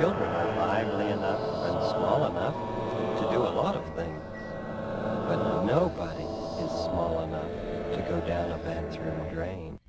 children are lively enough and small enough to do a lot of things. But nobody is small enough to go down a bathroom drain.